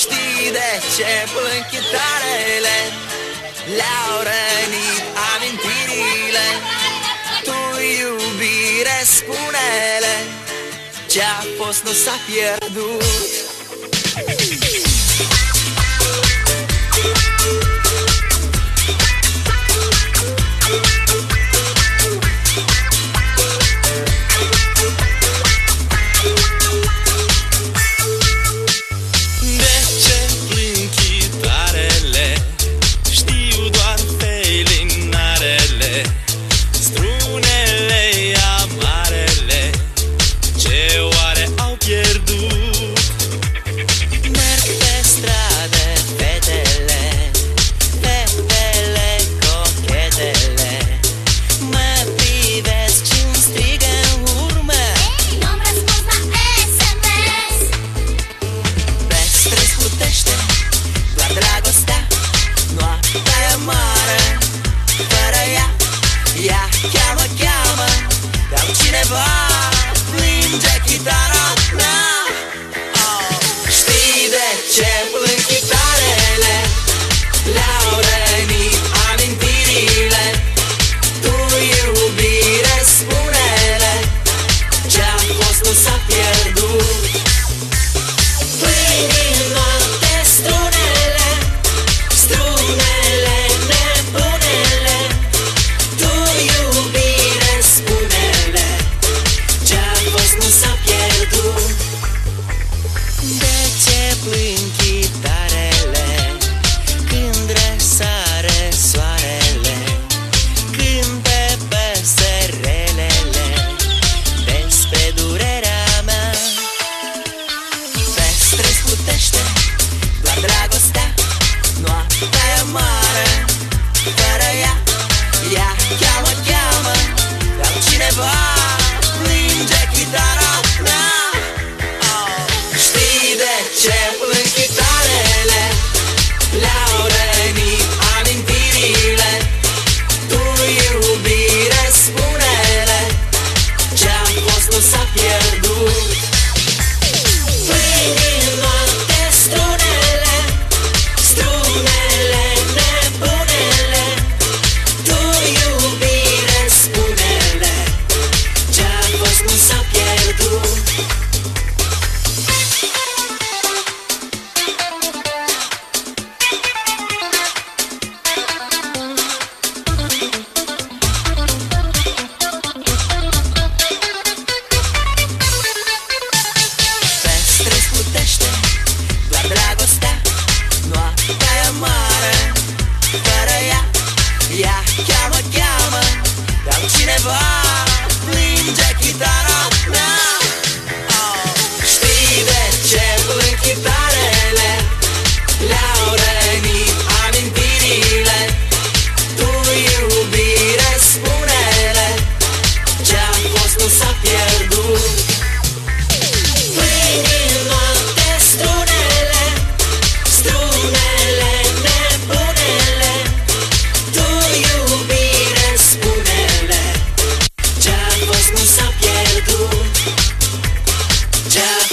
Știi de ce plâng chitarele Le-au rănit amintirile Tu iubire spune-le Ce-a fost nu s-a pierdut cineva Plinge chitara mea oh. Știi de ce plâng chitarele? Le-au venit amintirile Tu iubire spune-le Ce-a fost nu s-a pierdut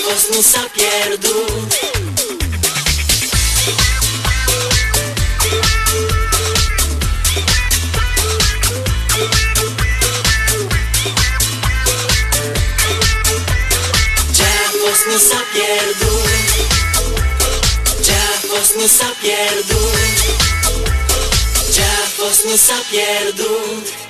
osnusa pierdół Dziawos nie zapierdół Dziawos nie zapierdół Dziawos nie zapierdół